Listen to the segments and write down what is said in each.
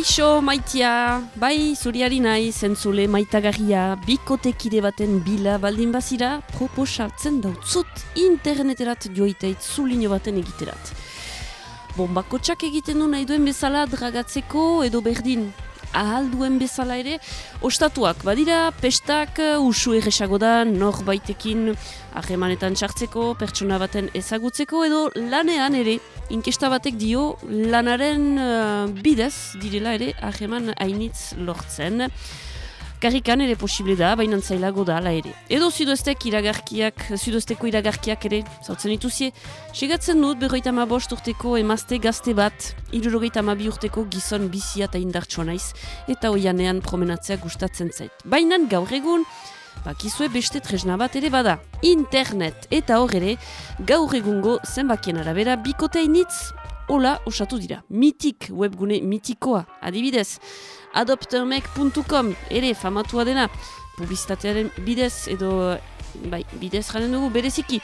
Kaixo maitia, bai zuriari nahi zentzule maitagarria. Bikotekide baten bila baldin bazira proposartzen dautzut interneterat joiteit zulino baten egiterat. Bombako txak egiten du nahi duen bezala dragatzeko edo berdin ahal bezala ere, ostatuak badira, pestak uh, usu erresago da, nor baitekin ahemanetan txartzeko, pertsona baten ezagutzeko, edo lanean ere, inkesta batek dio, lanaren uh, bidez, direla ere, aheman hainitz lortzen. Karrikan ere posible da, baina zailago da ala ere. Edo zudoztek iragarkiak, zudozteko iragarkiak ere, zautzen dituzie, segatzen dut berroita ma bost urteko emazte gazte bat, irurogeita ma bi urteko gizon bizia eta indartsua naiz, eta oianean promenatzea gustatzen zait. Baina gaur egun, bakizue beste tresna bat ere bada, internet, eta hor ere, gaur egungo zenbakien arabera, bikotea initz, hola osatu dira. Mitik, webgune mitikoa, adibidez, adoptermek.com ere famatua dena. Publizitatearen bidez edo bai, bidez jaren dugu bereziki.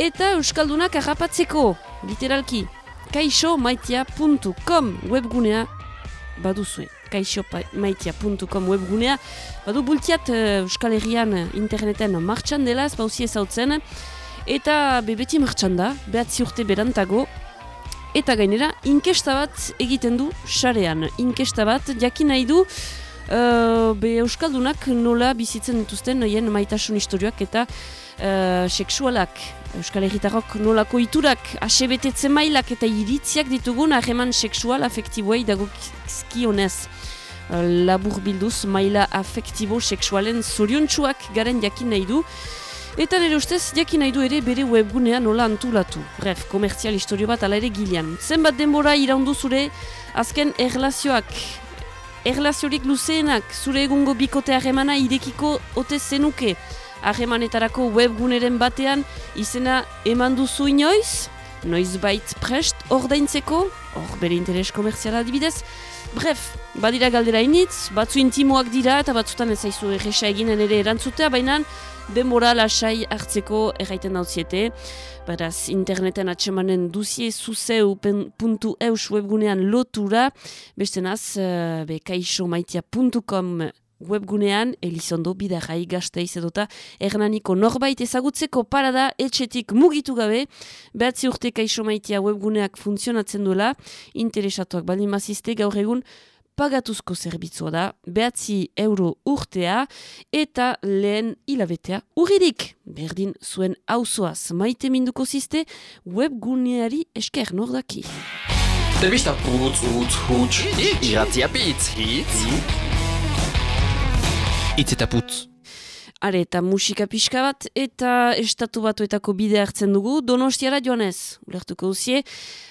Eta Euskaldunak arrapatzeko literalki kaixomaitia.com webgunea baduzue. Kaixomaitia.com webgunea badu bultiat uh, Euskal Herrian interneten martxan dela ez bauzi ezautzen. Eta bebeti martxan da behatzi urte berantago Eta gainera, inkesta bat egiten du sarean. Inkesta bat, jakin nahi du, uh, be Euskaldunak nola bizitzen dituzten noien maitasun historioak eta uh, seksualak. Euskal Herritarrok nolako iturak, asebetetzen mailak eta iritziak ditugun ahreman seksual afektiboei dagokizki honez. Uh, labur bilduz, maila afektibo seksualen zoriontsuak garen jakin nahi du. Eta nire ustez, jakin nahi du ere bere webgunean nola antulatu. Bref, komertzial historio bat ala ere gilean. Zenbat denbora iraundu zure azken erlazioak. Erlaziorik luzeenak, zure egungo bikote harremana irekiko ote zenuke. Harremanetarako webguneren batean izena eman duzu inoiz? Noiz bait prest ordaintzeko? Hor bere interes komertziala adibidez? Bref, badira galdera initz, batzu intimoak dira eta batzutan ez zaizu erresa eginen ere erantzutea, baina denbora lasai hartzeko erraiten dauziete. Beraz, interneten atsemanen duzie zuzeu.eus webgunean lotura. Beste naz, uh, be kaixomaitia.com webgunean, Elizondo bidarrai gazteiz edota ernaniko norbait ezagutzeko parada etxetik mugitu gabe, behatzi urte kaixomaitia webguneak funtzionatzen duela, interesatuak baldin mazizte gaur egun, pagatuzko zerbitzua da, behatzi euro urtea eta lehen hilabetea urririk. Berdin zuen hauzoaz maite minduko ziste webguneari esker nordaki. Telebista putz, utz, huts, iratzia pitz, hitz. Itz eta putz. Are, eta musika pixka bat, eta estatu batuetako bide hartzen dugu, donostiara joanez, ulertuko duzie,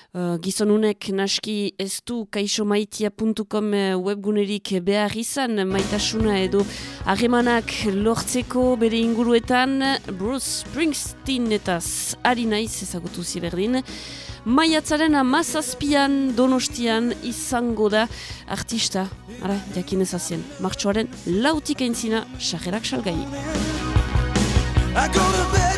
Uh, gizonunek naski ez du kaixomaitia.com uh, webgunerik behar izan maitasuna edo harremanak lortzeko bere inguruetan Bruce Springsteen eta ari naiz ezagutu ziberdin. Maiatzaren amazazpian donostian izango da artista ara, jakin ezazien martxoaren lautik aintzina sagerak salgai I go to bed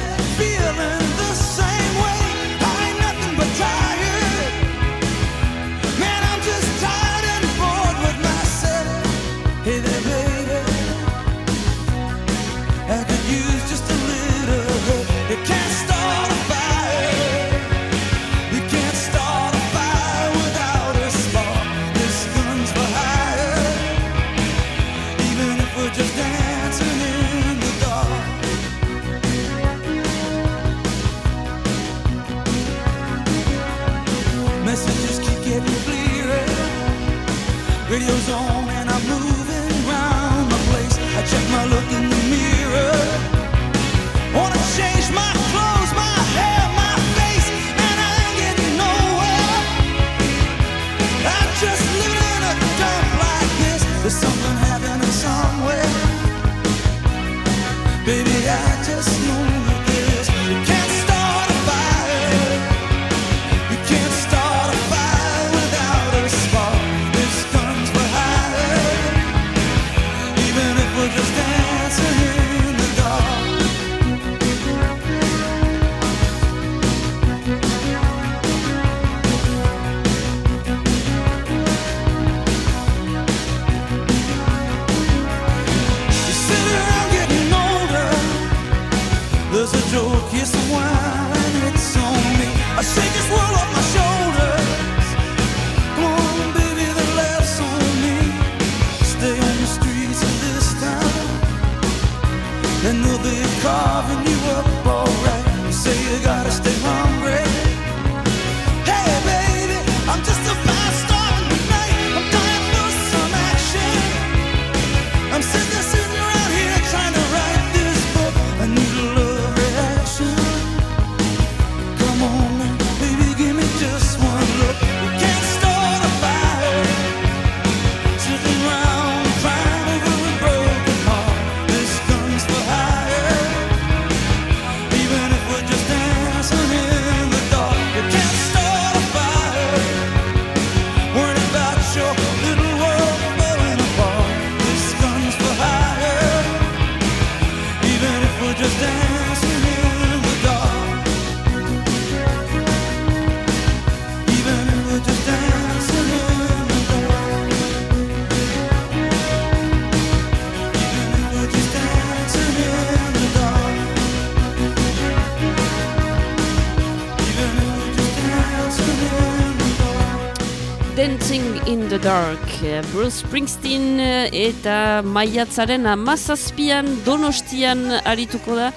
in the Dark, Bruce Springsteen eta maiatzaren amazazpian donostian arituko da.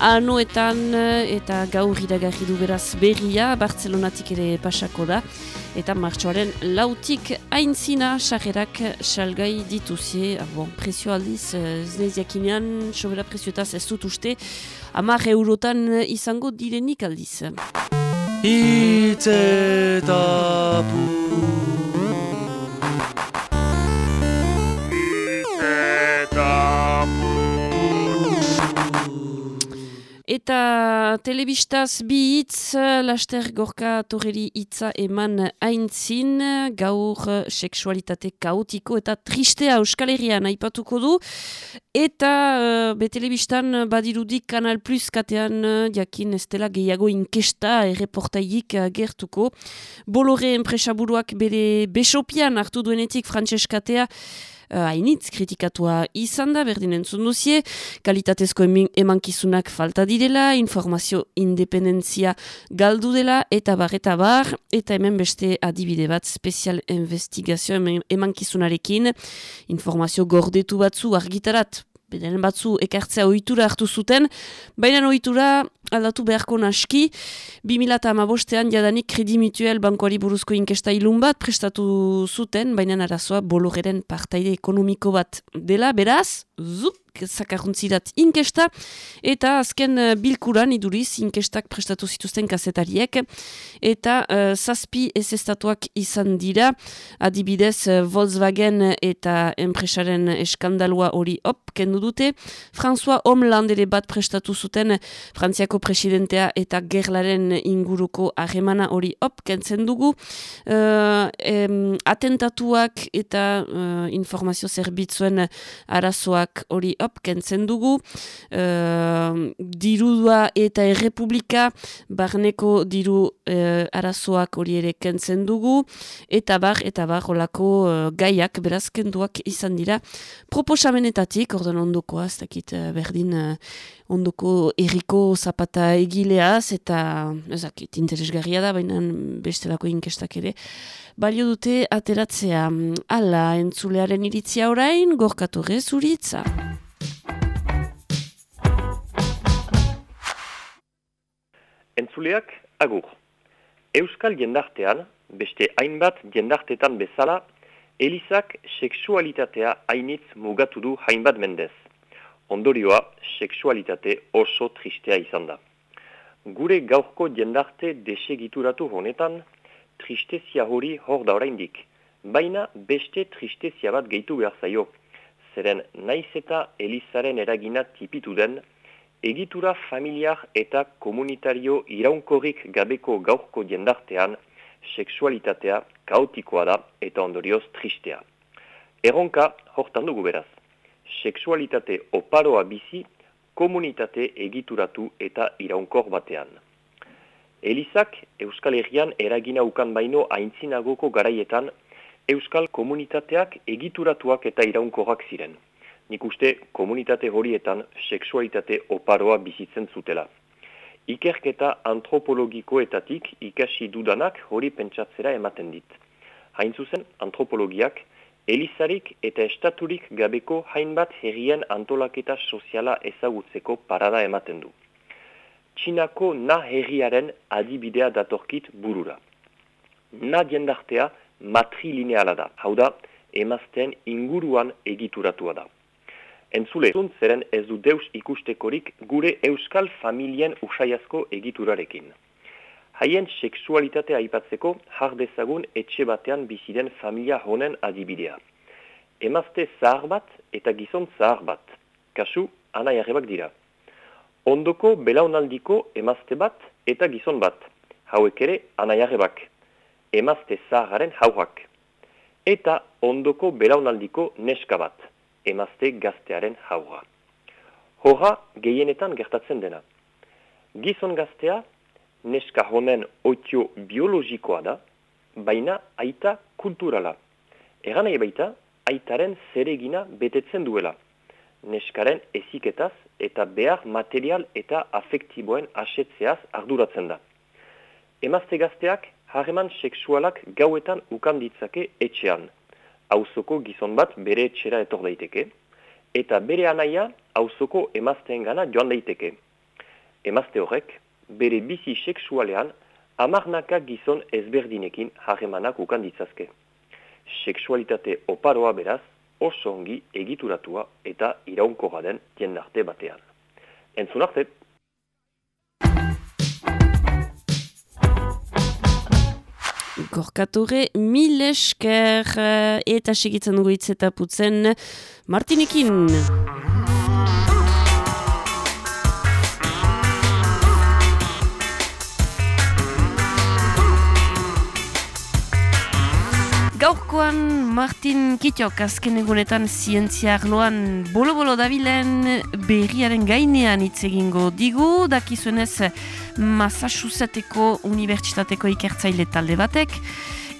Anuetan eta gaur iragarri du beraz berria, Bartzelonatik ere pasako da. Eta martxoaren lautik aintzina sarrerak salgai dituzie, ah, bon, presio aldiz, ez neziakinean, sobera presioetaz ez dut uste, amar eurotan izango direnik aldiz. Itz eta Eta telebistaz bi hitz, laster gorka torreri hitza eman aintzin, gaur seksualitate kaotiko eta tristea euskal herrian aipatuko du. Eta uh, be telebistan badirudik Kanal Plus katean jakin ez dela gehiago inkesta erreportaik gertuko. Bolore enpresaburuak bere besopian hartu duenetik Francescatea uh, hainitz kritikatua izan da, berdin entzun duzie, kalitatezko emankizunak falta direla, informazio independentzia galdu dela, eta bar, eta bar, eta hemen beste adibide bat, spezial investigazio emankizunarekin, informazio gordetu batzu argitarat, bedaren batzu ekartzea ohitura hartu zuten, baina ohitura aldatu beharko naski, 2008an jadanik kredi mutuel bankoari buruzko inkesta ilun bat prestatu zuten, baina arazoa bologeren partaide ekonomiko bat dela, beraz, zuk, zakarruntzidat inkesta, eta azken uh, bilkuran iduriz inkestak prestatu zituzten kasetariek, eta uh, zazpi ez estatuak izan dira, adibidez uh, Volkswagen eta enpresaren eskandalua hori op, kendu dute, François Homeland ere bat prestatu zuten Frantziako presidentea eta gerlaren inguruko harremana hori op, kentzen dugu, atentatuak eta informazio zerbitzuen arazoak hori op, kentzen dugu. Uh, dirudua eta errepublika, barneko diru uh, arazoak hori ere kentzen dugu. Eta bar, eta bar, olako uh, gaiak, beraz, kenduak izan dira. Proposamenetatik, ordan ondokoa, ez dakit uh, berdin, uh, ondoko erriko zapata egileaz, eta ezakit, interesgarria da, baina bestelako inkestak ere. Balio dute ateratzea ala entzulearen iritzia orain, gorkatu rezuritza. Entzuleak, agur. Euskal jendartean, beste hainbat jendartetan bezala, Elizak seksualitatea hainitz mugatu du hainbat mendez. Ondorioa, seksualitate oso tristea izan da. Gure gaurko jendarte desegituratu honetan, tristezia hori hor da oraindik. Baina beste tristezia bat gehitu behar zaio. Zeren naiz eta Elizaren eragina tipitu den, egitura familiar eta komunitario iraunkorrik gabeko gaurko jendartean, seksualitatea kaotikoa da eta ondorioz tristea. Erronka hortan dugu beraz. Seksualitate oparoa bizi, komunitate egituratu eta iraunkor batean. Elizak Euskal Herrian eragina ukan baino aintzinagoko garaietan, Euskal komunitateak egituratuak eta iraunkorrak ziren nik uste komunitate horietan seksualitate oparoa bizitzen zutela. Ikerketa antropologikoetatik ikasi dudanak hori pentsatzera ematen dit. Hain zuzen, antropologiak, elizarik eta estaturik gabeko hainbat herrien antolaketa soziala ezagutzeko parada ematen du. Txinako na herriaren adibidea datorkit burura. Na jendartea matrilineala da, hau da, emazten inguruan egituratua da. Entzule, zeren ez du deus ikustekorik gure euskal familien usaiazko egiturarekin. Haien seksualitatea aipatzeko jardezagun etxe batean biziden familia honen adibidea. Emazte zahar bat eta gizon zahar bat. Kasu, anai arrebak dira. Ondoko belaunaldiko emazte bat eta gizon bat. Hauek ere anai arrebak. Emazte zahararen hauak. Eta ondoko belaunaldiko neska bat emazte gaztearen haura. Horra gehienetan gertatzen dena. Gizon gaztea, neska honen oitio biologikoa da, baina aita kulturala. Eran nahi baita, aitaren zeregina betetzen duela. Neskaren eziketaz eta behar material eta afektiboen asetzeaz arduratzen da. Emazte gazteak harreman seksualak gauetan ukan ditzake etxean. Auzoko gizon bat bere etxera etor daiteke, eta bere anaia auzoko emazteen gana joan daiteke. Emazte horrek, bere bizi seksualean, amarnaka gizon ezberdinekin harremanak ukan ditzazke. Seksualitate oparoa beraz, oso ongi egituratua eta iraunko den jendarte batean. Entzun arte! Gorkatore mil esker eh, eta segitzen dugu hitz eta putzen Martinekin. Gaurkoan Martin Kitiok azken egunetan zientzia arloan bolo-bolo dabilen berriaren gainean hitz egingo digu, dakizuenez Massachusettseko Unibertsitateko ikertzaile talde batek,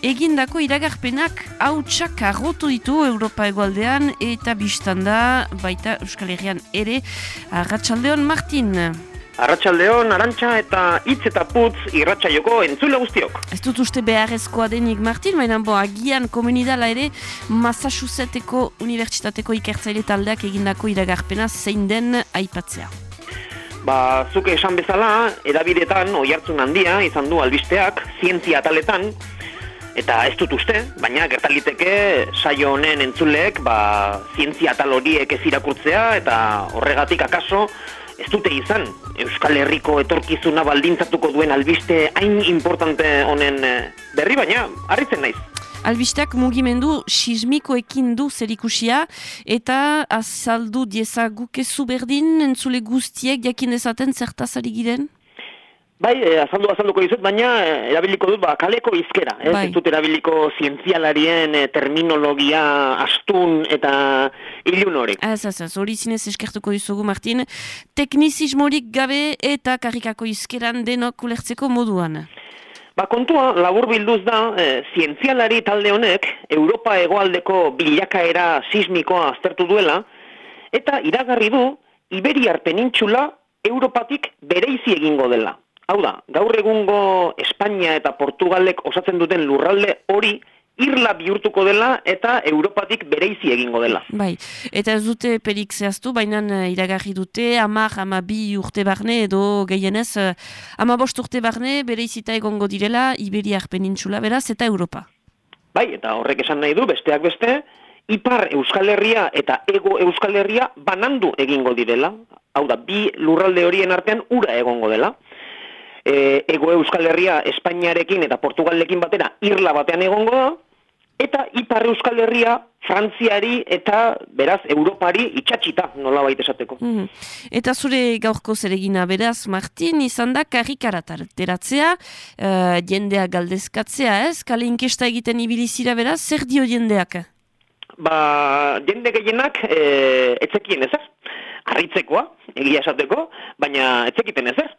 egindako iragarpenak hautsak arrotu ditu Europa egualdean eta biztanda baita Euskal Herrian ere, Arratxaldeon Martin. Arratxaldeon, arantxa eta hitz eta putz irratxaioko entzule guztiok. Ez dut uste beharrezkoa denik, Martin, baina bo, agian komunidala ere Massachusettseko Unibertsitateko ikertzaile taldeak egindako iragarpena zein den aipatzea. Ba, zuke esan bezala, edabidetan, oi hartzun handia, izan du albisteak, zientzia ataletan, eta ez dut uste, baina gertaliteke saio honen entzuleek, ba, zientzia atal horiek ez irakurtzea, eta horregatik akaso, ez dute izan Euskal Herriko etorkizuna baldintzatuko duen albiste hain importante honen eh, berri baina harritzen naiz. Albisteak mugimendu sismikoekin du zerikusia eta azaldu diezagukezu berdin entzule guztiek jakin dezaten zertazari giren? Bai, eh, azaldu azalduko dizut, baina eh, erabiliko dut ba, kaleko izkera. Ez, bai. ez dut erabiliko zientzialarien eh, terminologia astun eta ilun hori. Ez, ez, ez, hori zinez eskertuko dizugu, Martin. Teknizismorik gabe eta karikako izkeran denok ulertzeko moduan. Ba, kontua, labur bilduz da, eh, zientzialari talde honek, Europa egoaldeko bilakaera sismikoa aztertu duela, eta iragarri du, Iberiar penintxula Europatik bereizi egingo dela. Hau da, gaur egungo Espainia eta Portugalek osatzen duten lurralde hori irla bihurtuko dela eta Europatik bereizi egingo dela. Bai, eta ez dute perik zehaztu, baina eh, iragarri dute, amar, ama bi urte barne edo gehienez, eh, ama bost urte barne bereizita egongo direla Iberiar penintxula beraz eta Europa. Bai, eta horrek esan nahi du, besteak beste, Ipar Euskal Herria eta Ego Euskal Herria banandu egingo direla. Hau da, bi lurralde horien artean ura egongo dela e, ego euskal herria Espainiarekin eta Portugalekin batera irla batean egongo da, eta ipar euskal herria Frantziari eta beraz Europari itxatxita nola baita esateko. Mm Eta zure gaurko zeregina beraz, Martin, izan da karrikarat teratzea, uh, jendea galdezkatzea ez, kale inkesta egiten ibilizira beraz, zer dio jendeak? Ba, jende gehienak e, etzekien ezer, harritzekoa, egia esateko, baina etzekiten ezer.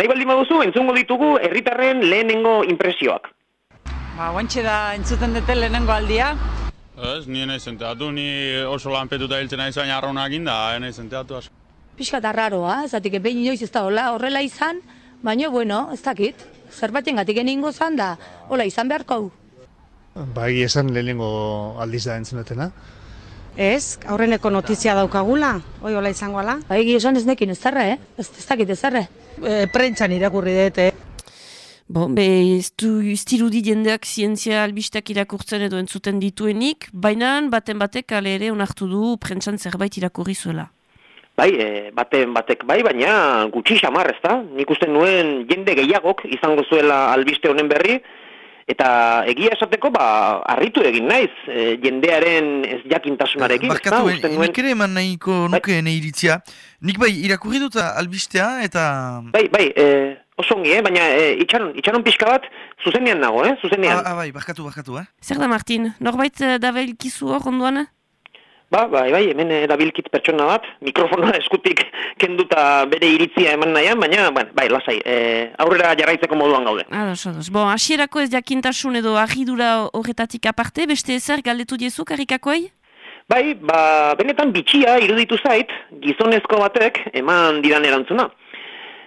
Nahi baldin baduzu, entzungo ditugu herritarren lehenengo impresioak. Ba, guantxe da entzuten dute lehenengo aldia. Ez, ni nahi zenteatu, ni oso lanpetuta hiltzen nahi zain arrauna egin da, nahi zenteatu asko. Piskat arraroa, zatik behin inoiz ez da hola, horrela izan, baina, bueno, ez dakit, zerbaten gatik eningo zan da, hola izan beharko hau. Ba, esan lehenengo aldiz da entzunetena. Ez, aurreneko notizia daukagula, oi hola izango ala. Ba, egi esan ez nekin ez zarra, eh? Ez, ez dakit ez zarra. E, Prentxan irakurri dut, eh? Bo, be, ez du istirudi jendeak zientzia albistak irakurtzen edo entzuten dituenik, baina baten batek ale ere onartu du prentxan zerbait irakurri zuela. Bai, e, baten batek bai, baina gutxi xamar ez da. Nik uste nuen jende gehiagok izango zuela albiste honen berri, Eta egia esateko, ba, harritu egin naiz, e, jendearen ez jakintasunarekin. Barkatu, eh, nik ere eman nahiko bai. nuke bai. iritzia. Nik bai, irakurri dut albistea, eta... Bai, bai, e, oso ongi, eh? baina e, itxaron, itxaron pixka bat, zuzenean nago, eh? zuzenean. Ah, ah, bai, barkatu, barkatu, eh? Zer da, Martin, norbait da behilkizu hor onduan? Ba, bai, bai, hemen erabilkit pertsona bat, mikrofona eskutik kenduta bere iritzia eman nahian, baina, bai, bai lasai, e, aurrera jarraitzeko moduan gaude. Ados, ados. Bo, asierako ez jakintasun edo agidura horretatik aparte, beste ezer galdetu diezu karikakoei? Bai, ba, benetan bitxia iruditu zait, gizonezko batek eman didan erantzuna.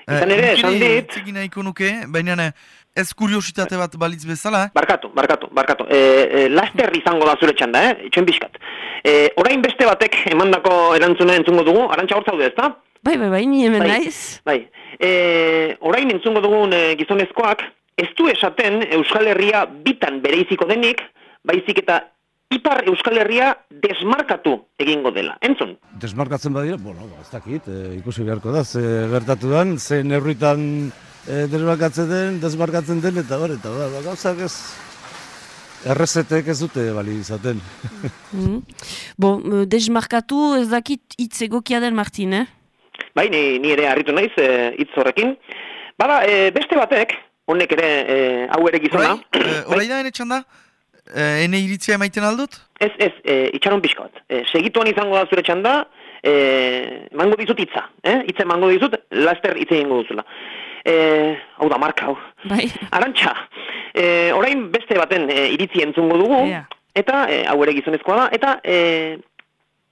Izan ere, esan dit... Zegin nahiko nuke, baina ez kuriositate bat balitz bezala, eh? Barkatu, barkatu, barkatu. E, e, laster izango da zure txanda, eh? Itxoin bizkat. E, orain beste batek emandako erantzuna entzungo dugu, arantxa hor zaude, ezta? Bai, bai, bai, ni hemen Bai. naiz. Bai. E, orain entzungo dugun e, gizonezkoak, ez du esaten Euskal Herria bitan bereiziko denik, baizik eta Ipar Euskal Herria desmarkatu egingo dela. Entzun? Desmarkatzen badira, bueno, ba, ez dakit, e, ikusi beharko da, ze gertatu den, ze neurritan e, desmarkatzen den, desmarkatzen den, eta hor, eta da, ba, gauzak ez, errezetek ez dute bali izaten. Mhm. Bo, eh, desmarkatu ez dakit hitz egokia den Martin, eh? Bai, ni, ni ere harritu naiz e, hitz horrekin. Bada, e, beste batek, honek ere e, hau ere gizona. Eh, Horai da, ene txanda? Eh, ene iritzia emaiten aldut? Ez, ez, e, itxaron pixka bat. E, segituan izango da zure txanda, e, mango dizut hitza, eh? Hitza mango dizut, laster hitz egingo duzula. E, hau da, marka, hau. Bai. Arantxa, e, orain beste baten e, iritzi entzungo dugu, Ea. eta e, hau ere gizonezkoa da, eta e,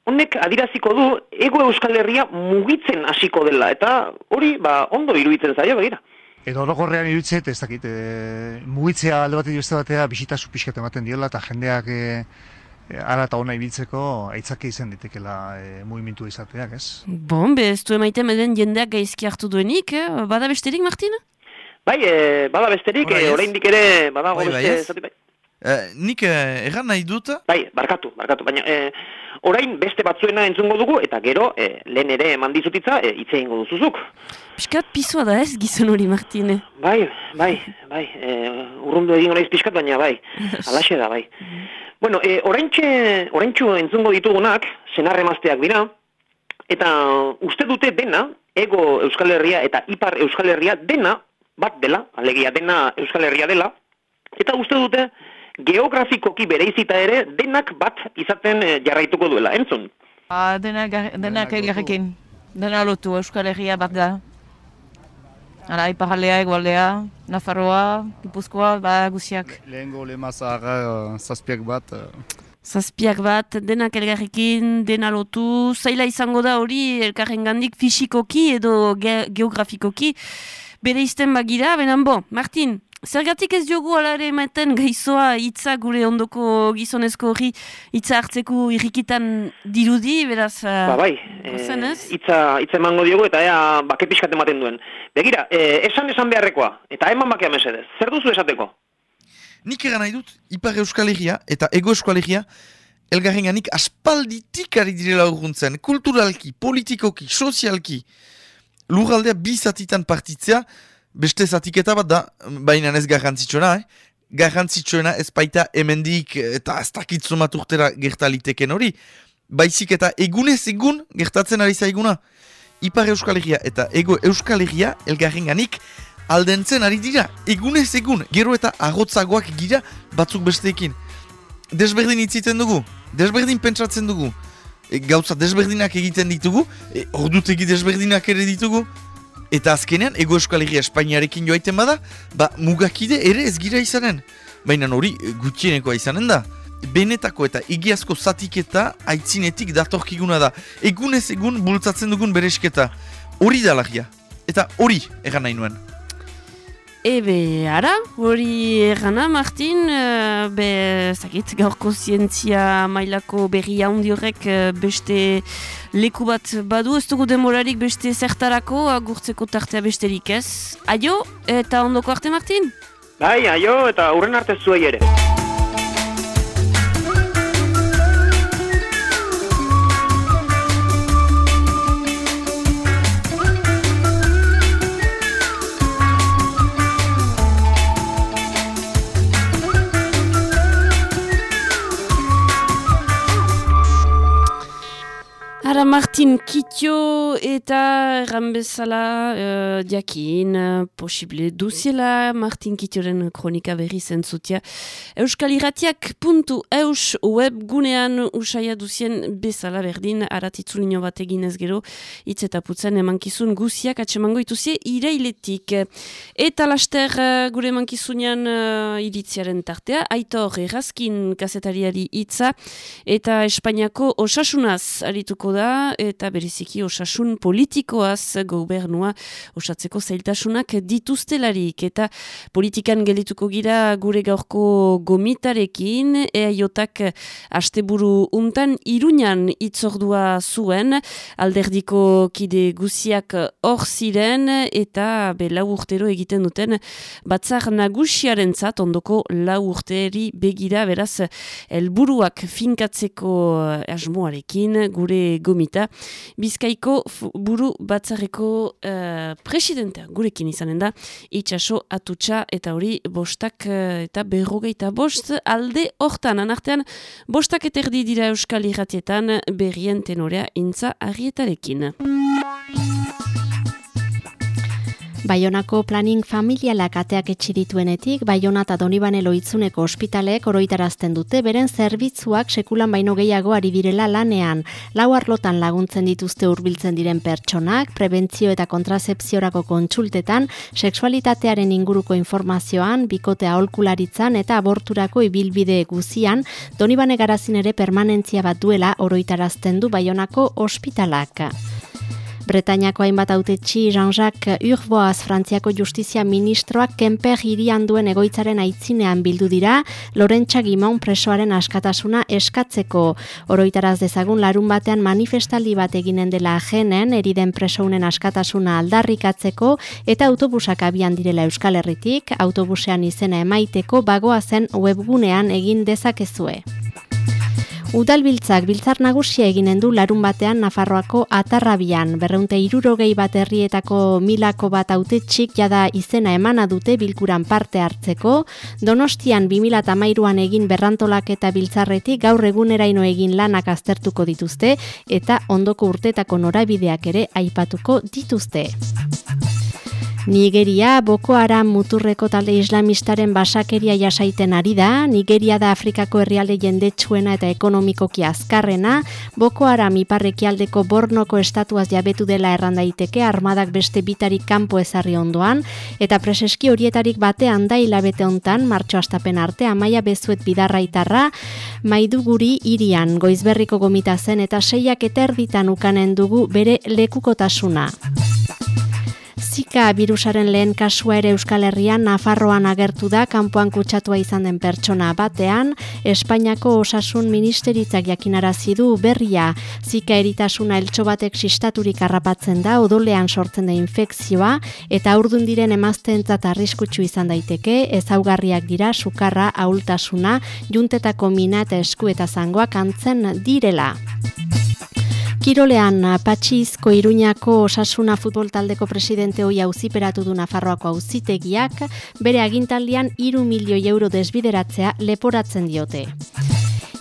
honek adiraziko du ego Euskal Herria mugitzen hasiko dela, eta hori, ba, ondo iruditzen zaio, begira. Edo orokorrean iruditzet, ez dakit, e, mugitzea alde batetik beste batea bisitazu pixkat ematen diola, eta jendeak e, ara eta ona ibiltzeko aitzaki izan ditekela e, mugimendu izateak, ez? Bon, be, ez du emaiten meden jendeak gaizki hartu duenik, eh? Bada besterik, Martin? Bai, e, bada besterik, e, oraindik ere badago Bai, bai, beste ez? zati bai. Eh, nik eh, erran nahi dut, Bai, barkatu, barkatu, baina e, orain beste batzuena entzungo dugu, eta gero, e, lehen ere eman dizutitza, e, hitz egingo duzuzuk. Piskat pisua da ez gizon hori, Martine. Bai, bai, bai, e, urrundu egingo naiz pixkat, baina bai, alaxe da, bai. Bueno, e, oraintxe, oraintxu entzungo ditugunak, senar emazteak dira, eta uste dute dena, ego Euskal Herria eta ipar Euskal Herria dena, bat dela, alegia dena Euskal Herria dela, eta uste dute geografikoki bereizita ere denak bat izaten eh, jarraituko duela, entzun. Ba, denak, denak elgarrekin. Dena lotu, Euskal Herria bat da. Hala, iparraldea, egualdea, Nafarroa, Gipuzkoa, ba, guziak. Lehengo lema zaharra zazpiak bat, Zazpiak bat, denak elgarrekin, dena lotu, zaila izango da hori elkarren gandik fisikoki edo ge geografikoki. Bere izten bagira, benan bo, Martin, zergatik ez diogu alare ematen gaizoa hitza gure ondoko gizonezko hori hitza hartzeko irrikitan dirudi, beraz... eh, Ba bai, gozen ez? hitza hitza emango diogu eta ea bake pixkat ematen duen. Begira, e, esan esan beharrekoa, eta eman bakea mesedez. Zer duzu esateko? nik eran nahi dut, Ipar Euskal Herria eta Ego Euskal Herria elgarrenganik aspalditik ari direla urguntzen, kulturalki, politikoki, sozialki, lurraldea bi zatitan partitzea, beste zatiketa bat da, baina ez garrantzitsuena, eh? garrantzitsuena ez baita hemendik eta ez dakit somat urtera gertaliteken hori, baizik eta egunez egun gertatzen ari zaiguna. Ipar Euskal Herria eta Ego Euskal Herria elgarrenganik aldentzen ari dira, egunez egun, gero eta agotzagoak gira batzuk besteekin. Desberdin itziten dugu, desberdin pentsatzen dugu, e, gauza desberdinak egiten ditugu, e, ordutegi desberdinak ere ditugu, eta azkenean, ego euskal herria Espainiarekin joaiten bada, ba mugakide ere ez gira izanen. Baina hori e, gutxienekoa izanen da. Benetako eta egiazko zatiketa aitzinetik datorkiguna da. Egunez egun bultzatzen dugun beresketa. Hori da lagia. Eta hori egan nahi nuen. Ebe, ara, hori errana, Martin, eh, be, zakit, gaurko zientzia mailako berri haundi horrek eh, beste leku bat badu, ez dugu demorarik beste zertarako, agurtzeko tartea besterik ez. Aio, eta ondoko arte, Martin? Bai, aio, eta hurren arte zuei ere. Ara Martin Kitio eta erran bezala uh, diakin uh, posible duziela Martin Kitioren kronika berri zentzutia. Euskal Iratiak puntu eus web gunean usaia duzien bezala berdin aratitzulino bat egin ez gero hitz eta putzen emankizun guziak atsemango ituzie irailetik. Eta laster uh, gure emankizunean uh, iritziaren tartea, aitor errazkin kazetariari hitza eta Espainiako osasunaz arituko da dutela eta bereziki osasun politikoaz gobernua osatzeko zailtasunak dituztelarik. Eta politikan gelituko gira gure gaurko gomitarekin eaiotak asteburu untan iruñan itzordua zuen. Alderdiko kide guziak hor ziren eta be lau urtero egiten duten batzar nagusiaren zat ondoko lau urteri begira beraz helburuak finkatzeko asmoarekin gure gomita bizkaiko buru batzareko uh, presidentea gurekin izanen da itxaso atutsa eta hori bostak uh, eta berrogeita bost alde hortan anartean bostak eterdi dira euskal irratietan berrien tenorea intza arrietarekin. Baionako planning familialak ateak etxidituenetik, Baiona eta Donibane loitzuneko ospitaleek oroitarazten dute, beren zerbitzuak sekulan baino gehiago ari direla lanean. Lau arlotan laguntzen dituzte hurbiltzen diren pertsonak, prebentzio eta kontrazepziorako kontsultetan, sexualitatearen inguruko informazioan, bikote aholkularitzan eta aborturako ibilbide guzian, Donibane garazin ere permanentzia bat duela oroitarazten du Baionako ospitalak. Bretañako hainbat autetxi Jean-Jacques Urboaz Frantziako Justizia Ministroak Kemper hirian duen egoitzaren aitzinean bildu dira Lorentza Gimon presoaren askatasuna eskatzeko. Oroitaraz dezagun larun batean manifestaldi bat eginen dela jenen eriden presounen askatasuna aldarrikatzeko eta autobusak abian direla Euskal Herritik, autobusean izena emaiteko bagoa zen webgunean egin dezakezue. Udalbiltzak biltzar nagusia eginen du larun batean Nafarroako atarrabian. Berreunte irurogei bat herrietako milako bat autetxik jada izena emana dute bilkuran parte hartzeko. Donostian 2008an egin berrantolak eta biltzarretik gaur eguneraino egin lanak aztertuko dituzte eta ondoko urtetako norabideak ere aipatuko dituzte. Nigeria, Boko Haram muturreko talde islamistaren basakeria jasaiten ari da. Nigeria da Afrikako herrialde jendetsuena eta ekonomikoki azkarrena. Boko Haram iparrekialdeko bornoko estatuaz jabetu dela errandaiteke armadak beste bitarik kanpo ezarri ondoan. Eta preseski horietarik batean da hilabete hontan martxo astapen arte amaia bezuet bidarraitarra maiduguri irian goizberriko gomita zen eta seiak eterditan ukanen dugu bere lekukotasuna. Zika virusaren lehen kasua ere Euskal Herrian Nafarroan agertu da kanpoan kutsatua izan den pertsona batean, Espainiako osasun ministeritzak jakinarazi du berria. Zika eritasuna eltso batek sistaturik harrapatzen da odolean sortzen da infekzioa eta urdun diren emazteentzat arriskutsu izan daiteke, ezaugarriak dira sukarra, ahultasuna, juntetako mina eta esku eta zangoak antzen direla. Kirolean Patxizko Iruñako Osasuna futbol taldeko presidente hoi auziperatu du Nafarroako auzitegiak bere agintaldian 3 milioi euro desbideratzea leporatzen diote.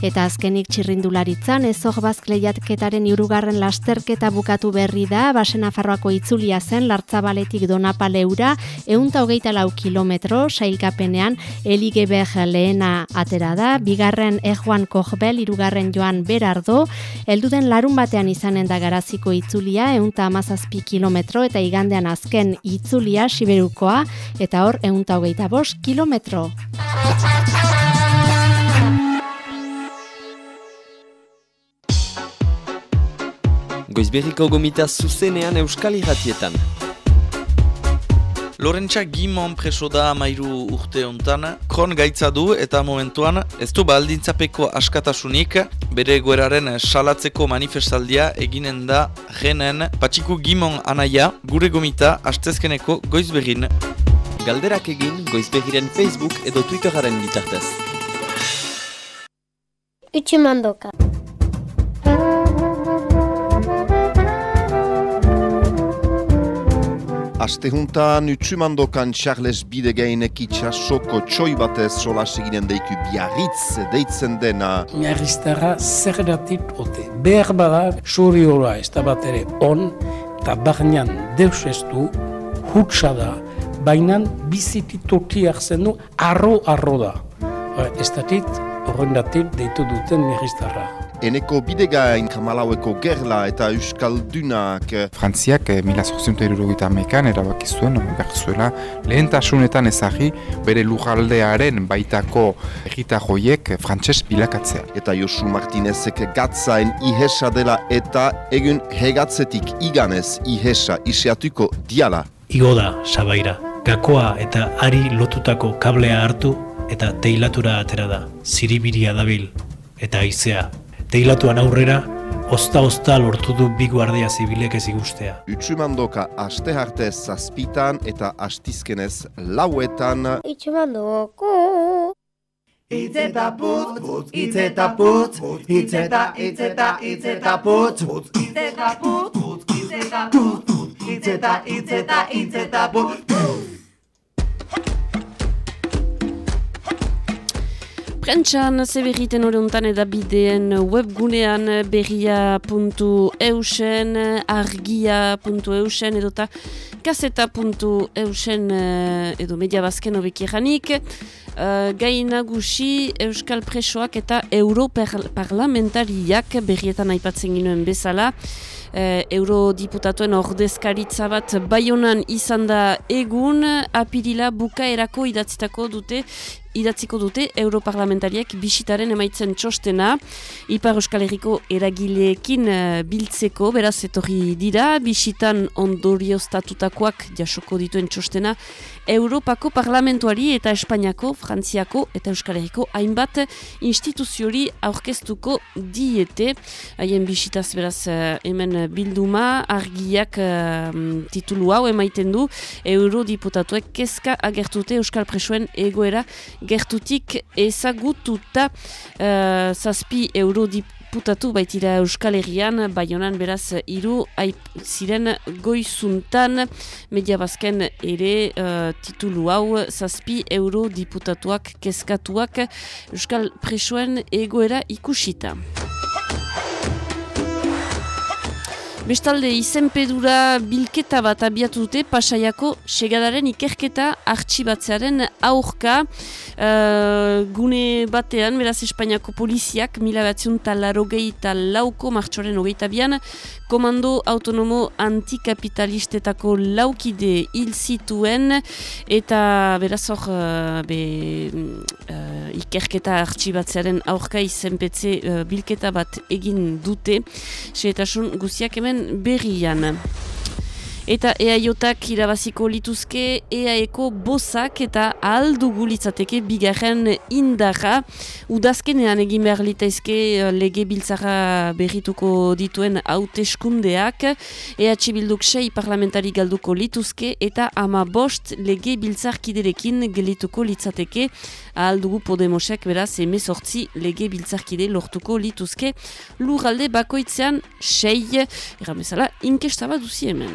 Eta azkenik txirrindularitzan, ez hor bazkleiatketaren irugarren lasterketa bukatu berri da, basen afarroako itzulia zen, lartzabaletik donapaleura, eunta hogeita lau kilometro, sailkapenean, eligeber lehena atera da, bigarren ejuan kohbel, irugarren joan berardo, elduden larun batean izanen da garaziko itzulia, eunta amazazpi kilometro, eta igandean azken itzulia, siberukoa, eta hor, eunta hogeita bos kilometro. Goizberriko gomita zuzenean euskal irratietan. Lorentza Gimon preso da amairu urte hontan, kron gaitza du eta momentuan ez du baldintzapeko askatasunik bere egoeraren salatzeko manifestaldia eginen da jenen Patxiku Gimon anaia gure gomita astezkeneko goizberrin. Galderak egin goizberriren Facebook edo Twitteraren bitartez. Utsumandoka. Astehuntan utsumandokan Charles Bidegainek itxasoko txoi batez solas eginen deiku biarritz deitzen dena. Miarriztara zer datit ote. Behar badak suri hola ez da bat ere on, eta barnean deus ez du, hutsa da, baina biziti totiak zen du, arro-arro da. Ez datit, horren datit deitu duten miarriztara. Eneko bidegain kamalaueko gerla eta euskaldunak. Frantziak eh, mila zorziunta irurogeita amekan erabaki zuen, behar zuela, lehentasunetan ezagi bere lujaldearen baitako egita joiek frantses bilakatzea. Eta Josu Martinezek gatzaen ihesa dela eta egun hegatzetik iganez ihesa iseatuko diala. Igo da, sabaira. Gakoa eta ari lotutako kablea hartu eta teilatura atera da. Ziribiria dabil eta aizea. Teilatuan aurrera, Osta-osta lortu du bi guardia zibilek ez igustea. Utsumandoka aste hartez zazpitan eta astizkenez lauetan. Utsumandoko. Itzeta putz, putz, itzeta putz, itzeta, itzeta, itzeta putz, itzeta putz, putz, itzeta putz, itzeta, itzeta, itzeta putz. Prentxan, zeberriten horreuntan edabideen webgunean berria.eusen, argia.eusen edota kaseta.eusen edo mediabazken hobeki janik. Uh, gai nagusi Euskal Presoak eta Europarlamentariak berrietan aipatzen ginoen bezala. Uh, Eurodiputatuen ordezkaritza bat baionan izan da egun apirila bukaerako idatzitako dute idatziko dute europarlamentariak bisitaren emaitzen txostena Ipar Euskal Herriko eragileekin uh, biltzeko, beraz etorri dira, bisitan ondorioztatutakoak jasoko dituen txostena Europako parlamentuari eta Espainiako, Frantziako eta Euskal Herriko hainbat instituziori aurkeztuko diete. Haien bisitaz beraz uh, hemen bilduma argiak uh, titulu hau emaiten du eurodiputatuek kezka agertute Euskal Presoen egoera gertutik ezagututa uh, zazpi eurodiputatu baitira Euskal Herrian, baionan beraz hiru ziren goizuntan media bazken ere uh, titulu hau zazpi eurodiputatuak kezkatuak Euskal Presoen egoera ikusita. Bestalde, izenpedura bilketa bat abiatu dute pasaiako segadaren ikerketa artxibatzearen aurka. Uh, gune batean, beraz Espainiako poliziak mila batzion talarogei lauko martxoren hogeita bian, komando autonomo antikapitalistetako laukide hil zituen. Eta beraz hor uh, be, uh, ikerketa artxibatzearen aurka izenpetze bilketa bat egin dute, seetasun guziak hemen Berriane. Eta EAJak irabaziko lituzke EAeko bozak eta aldugu litzateke bigarren indarra. Udazkenean egin behar litaizke eh, lege biltzara berrituko dituen hauteskundeak. EH Bilduk sei parlamentari galduko lituzke eta ama bost lege biltzarkiderekin gelituko litzateke. Aldugu Podemosek beraz emezortzi lege biltzarkide lortuko lituzke. Lurralde bakoitzean sei, erramezala, inkestaba duzi hemen.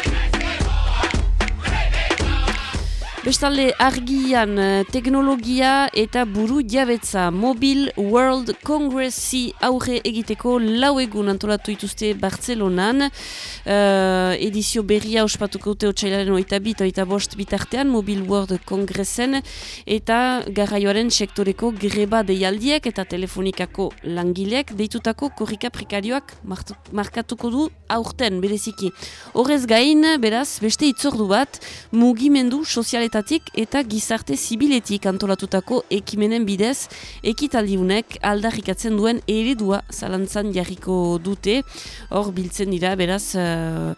Bestalde argian eh, teknologia eta buru jabetza Mobile World Congressi aurre egiteko lau egun antolatu ituzte Bartzelonan. Uh, edizio berria ospatuko dute otxailaren oita bit, oita bost bitartean Mobile World Congressen eta garraioaren sektoreko greba deialdiek eta telefonikako langileak deitutako korrika prekarioak markatuko du aurten bereziki. Horrez gain, beraz, beste itzordu bat, mugimendu sozialetan eta gizarte zibiletik antolatutako ekimenen bidez ekitaldiunek aldarrikatzen duen eredua zalantzan jarriko dute hor biltzen dira beraz uh,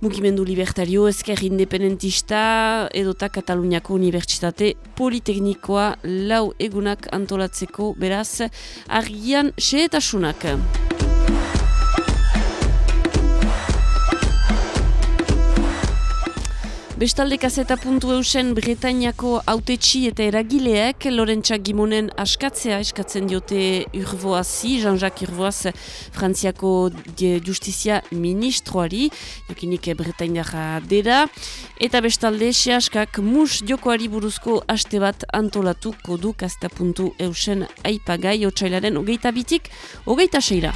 mugimendu libertario esker independentista edota Kataluniako Unibertsitate Politeknikoa lau egunak antolatzeko beraz argian xeetasunak. Bestalde kaseta puntu eusen Bretainiako autetxi eta eragileak Lorentxak Gimonen askatzea eskatzen diote urvoazi, Jean-Jacques Urvoaz Frantziako justizia ministroari, jokinik Bretainiara dira, eta bestalde sehaskak mus jokoari buruzko haste bat antolatuko du kaseta puntu eusen aipagai otxailaren hogeita bitik, hogeita seira.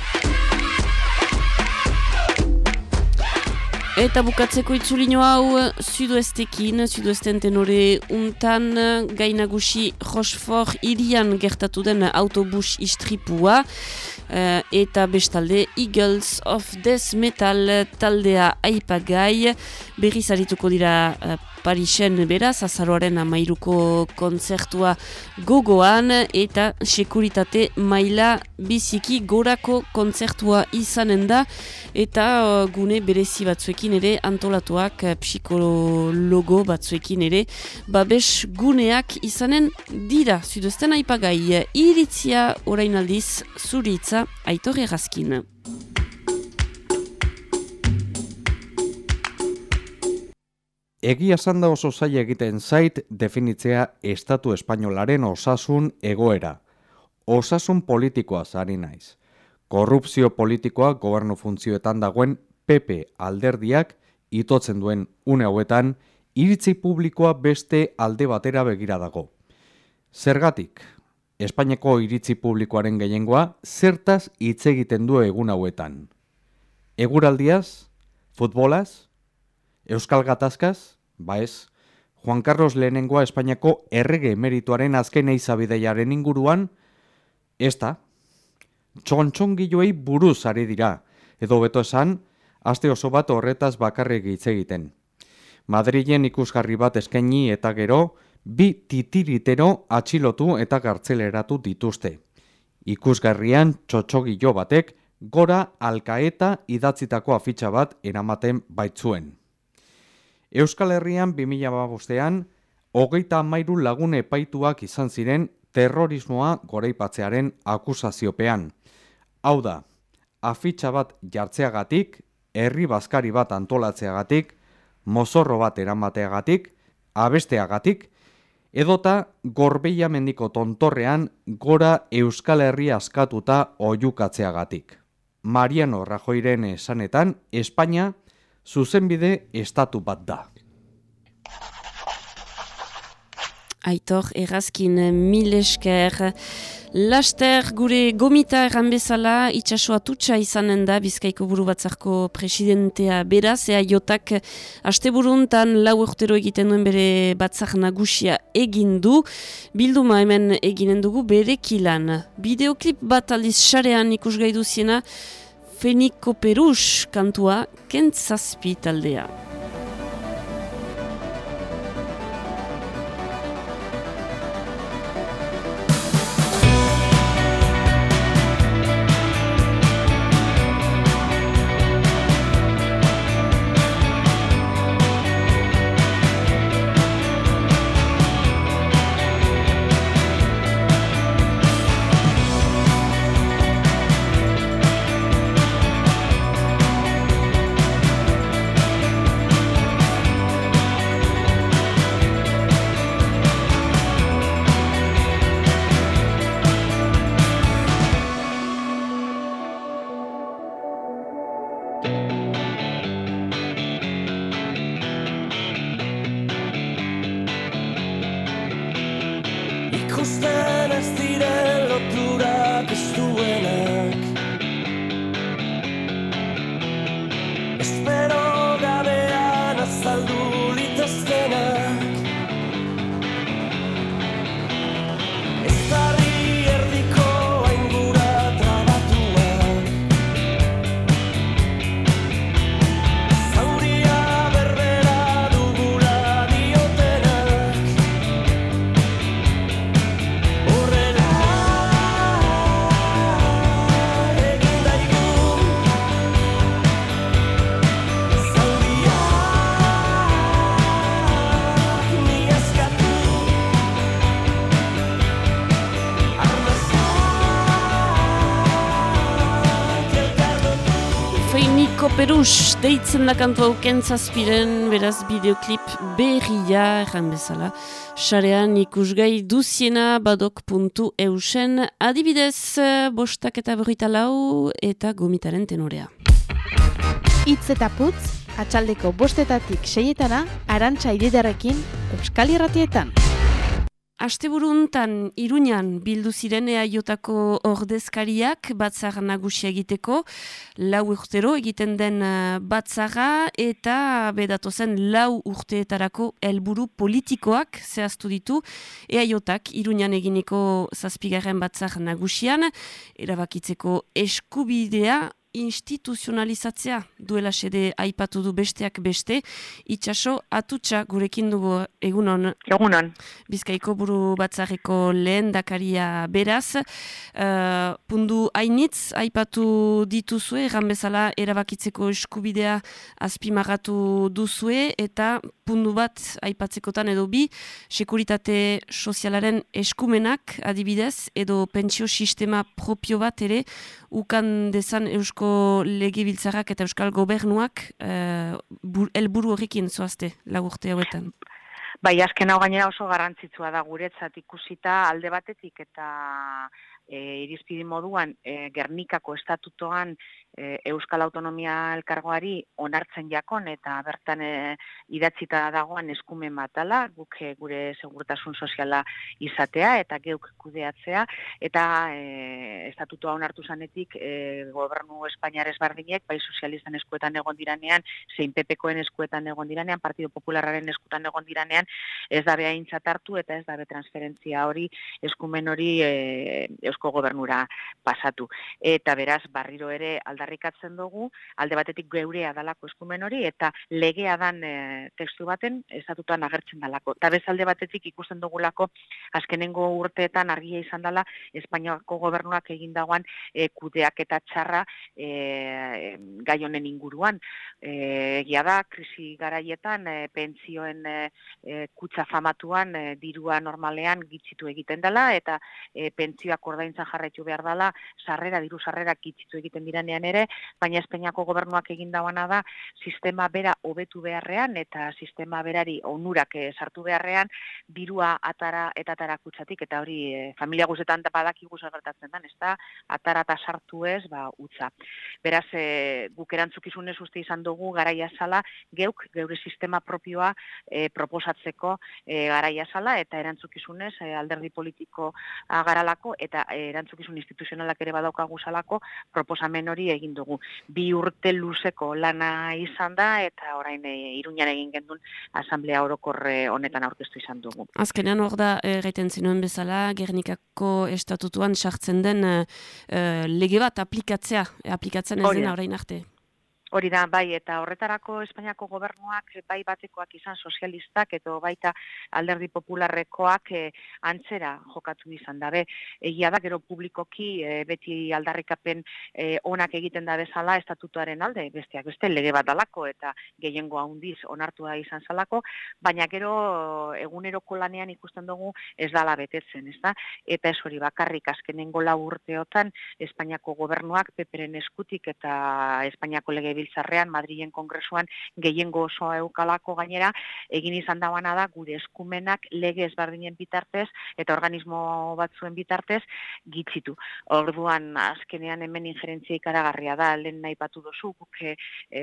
Eta bukatzeko itzulino hau sudoestekin, sudoesten tenore untan gainagusi Rochefort irian gertatu den autobus istripua uh, eta bestalde Eagles of Death Metal taldea aipagai. Berriz arituko dira uh, Parisen beraz, azaroaren amairuko kontzertua gogoan. Eta sekuritate maila biziki gorako kontzertua izanen da. Eta uh, gune berezi batzuekin ere antolatuak psikologo batzuekin ere babes guneak izanen dira, zuduzten aipagai iritzia orain aldiz zuritza aitorre raskin. Egia da oso zaila egiten zait definitzea estatu espainolaren osasun egoera. Osasun politikoa zari naiz. Korrupzio politikoa gobernu funtzioetan dagoen PP alderdiak itotzen duen une hauetan iritzi publikoa beste alde batera begira dago. Zergatik, Espainiako iritzi publikoaren gehiengoa zertaz hitz egiten du egun hauetan. Eguraldiaz, futbolaz, Euskal Gatazkaz, ba ez, Juan Carlos Lehenengoa Espainiako errege emerituaren azken eizabideiaren inguruan, ez da, txontxongiloei buruz ari dira, edo beto esan, aste oso bat horretaz bakarrik hitz egiten. Madrilen ikusgarri bat eskaini eta gero, bi titiritero atxilotu eta gartzeleratu dituzte. Ikusgarrian txotxogilo batek gora alkaeta idatzitako afitxa bat eramaten baitzuen. Euskal Herrian 2008an, hogeita amairu lagun epaituak izan ziren terrorismoa goreipatzearen akusaziopean. Hau da, afitxa bat jartzeagatik, herri bazkari bat antolatzeagatik, mozorro bat eramateagatik, abesteagatik, edota gorbeia mendiko tontorrean gora Euskal Herria askatuta oiukatzeagatik. Mariano Rajoiren esanetan, Espainia, zuzenbide estatu bat da. Aitor, errazkin mil esker. Laster gure gomita erran bezala itxasua tutsa izanen da Bizkaiko buru batzarko presidentea beraz, ea jotak aste buruntan lau urtero egiten duen bere batzak nagusia egin du, bilduma hemen eginen dugu bere kilan. Bideoklip bat aldiz sarean ikus gaidu ziena, Feniko Perus kantua kentzazpi taldea. Perus deitzen da kantu auken zazpiren, beraz bideoklip berria, erran bezala. Sarean ikusgai duziena badok.eusen adibidez bostak eta berrita lau eta gomitaren tenorea. Itz eta putz, atxaldeko bostetatik seietana, arantxa ididarekin, Euskal Irratietan. Asteburuntan Iruñan bildu ziren eaiotako ordezkariak batzar nagusia egiteko, lau urtero egiten den eh, batzara eta bedatu zen lau urteetarako helburu politikoak zehaztu ditu. Eaiotak Iruñan eginiko zazpigarren batzar nagusian, erabakitzeko eskubidea instituzionalizatzea duela sede aipatu du besteak beste, itxaso atutxa gurekin dugu egunon. Egunon. Bizkaiko buru batzareko lehen dakaria beraz. Uh, pundu hainitz aipatu dituzue, egan bezala erabakitzeko eskubidea azpimagatu duzue, eta pundu bat aipatzekotan edo bi, sekuritate sozialaren eskumenak adibidez, edo pentsio sistema propio bat ere, ukan dezan Eusko Legibiltzarrak eta Euskal Gobernuak uh, elburu horrekin zoazte lagurte hauetan. Bai, azken hau gainera oso garrantzitsua da guretzat ikusita alde batetik eta e, irizpidi moduan e, Gernikako estatutoan e, Euskal Autonomia Elkargoari onartzen jakon eta bertan e, idatzita dagoan eskumen batala, guk e, gure segurtasun soziala izatea eta geuk kudeatzea, eta e, estatutoa onartu zanetik e, gobernu Espainiar ezberdinek, bai sozialistan eskuetan egon diranean, zein PPkoen eskuetan egon diranean, Partido Popularraren eskuetan egon diranean, ez da beha hartu eta ez da be transferentzia hori, eskumen hori e, Eusko Gobernura pasatu. Eta beraz, barriro ere aldarrikatzen dugu, alde batetik geurea dalako eskumen hori, eta legea dan e, testu baten estatutuan agertzen dalako. Eta bez alde batetik ikusten dugulako, azkenengo urteetan argia izan dela, Espainiako gobernuak egin dagoan e, kudeak eta txarra e, gai honen inguruan. Egia da, krisi garaietan, e, pentsioen e, kutsa famatuan, e, dirua normalean gitzitu egiten dela, eta e, pentsioak ordaintzan jarraitu behar dela, sarrera, diru sarrera gitzitu egiten diranean ere, baina Espainiako gobernuak egin dauana da, sistema bera hobetu beharrean, eta sistema berari onurak e, sartu beharrean, dirua atara eta atara kutsatik, eta hori e, familia guzetan da badakigu gertatzen den, ez da, atara eta sartu ez, ba, utza. Beraz, e, guk erantzukizunez uste izan dugu garaia sala geuk geure sistema propioa e, proposatzeko e, garaia sala eta erantzukizunez e, alderdi politiko agaralako eta erantzukizun instituzionalak ere badaukagu salako proposamen hori egin dugu. Bi urte luzeko lana izan da eta orain e, iruñan egin gendun asamblea orokorre honetan aurkeztu izan dugu. Azkenean hor da, e, gaiten zinuen bezala, Gernikako estatutuan sartzen den e, lege bat aplikatzea, aplikatzen ez dena orain arte. Hori da, bai, eta horretarako Espainiako gobernuak bai batekoak izan sozialistak edo baita alderdi popularrekoak e, antzera jokatu izan dabe. Egia da, gero publikoki e, beti aldarrikapen e, onak egiten da bezala estatutuaren alde, besteak beste lege bat dalako eta gehiengo handiz onartua izan zalako, baina gero eguneroko lanean ikusten dugu ez dala betetzen, ez da? Eta ez hori bakarrik azkenengo lau urteotan Espainiako gobernuak peperen eskutik eta Espainiako lege Legebiltzarrean, Madrilen Kongresuan gehiengo osoa eukalako gainera, egin izan dauana da gure eskumenak lege ezberdinen bitartez eta organismo batzuen bitartez gitzitu. Orduan, azkenean hemen injerentzia ikaragarria da, lehen nahi batu dozu, guke e,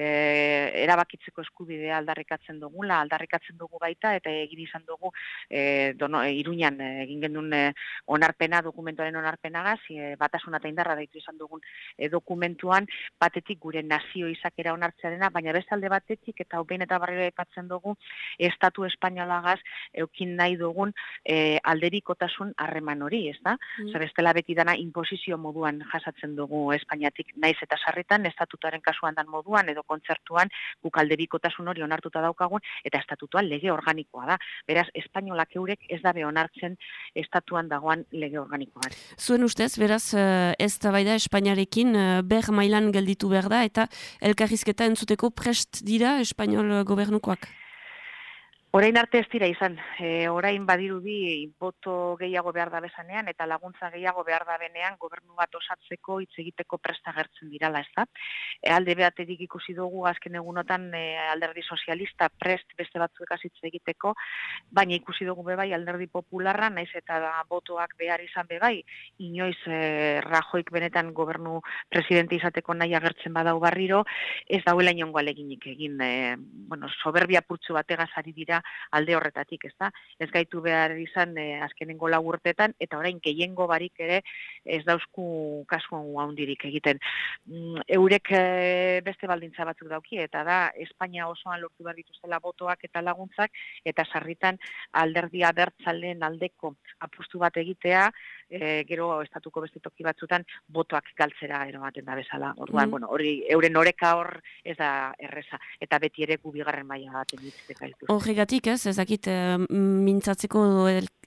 erabakitzeko eskubidea aldarrikatzen dugula, aldarrikatzen dugu baita, eta egin izan dugu e, dono, e, iruñan egin genuen e, onarpena, dokumentuaren onarpenagaz, e, batasuna eta indarra daitu izan dugun e, dokumentuan, batetik gure nazio izan izakera onartzearena, baina bestalde batetik eta hau eta barriro aipatzen dugu estatu espainolagaz eukin nahi dugun e, alderikotasun harreman hori, ez da? Mm. Zer bestela beti dana imposizio moduan jasatzen dugu Espainiatik naiz eta sarritan estatutuaren kasuan dan moduan edo kontzertuan guk alderikotasun hori onartuta daukagun eta estatutuan lege organikoa da. Beraz, espainolak eurek ez dabe onartzen estatuan dagoan lege organikoa. Zuen ustez, beraz, eh, ez da baida Espainiarekin eh, ber mailan gelditu behar da eta elkarrizketa entzuteko prest dira espainol gobernukoak? Orain arte ez dira izan, e, orain badirudi boto gehiago behar da bezanean eta laguntza gehiago behar da benean gobernu bat osatzeko hitz egiteko presta gertzen dirala, ez da? E, alde behaterik ikusi dugu azken egunotan e, alderdi sozialista prest beste batzuek hitz egiteko, baina ikusi dugu bebai alderdi popularra, naiz eta da, botoak behar izan bebai, inoiz e, rajoik benetan gobernu presidente izateko nahi agertzen badau barriro, ez dauela inongo aleginik egin, e, bueno, soberbia purtsu bategaz ari dira alde horretatik, ez da? Ez gaitu behar izan e, azkenengo lau urtetan, eta orain gehiengo barik ere ez dauzku kasuan handirik egiten. Mm, eurek e, beste baldintza batzuk dauki, eta da, Espainia osoan lortu behar dituztela botoak eta laguntzak, eta sarritan alderdia bertzalen aldeko apustu bat egitea, e, gero estatuko beste toki batzutan botoak galtzera eromaten da bezala. Orduan, mm. bueno, hori euren oreka hor ez da erreza eta beti ere gu bigarren maila baten ditzeka Horregatik, ez, ezakit uh, mintzatzeko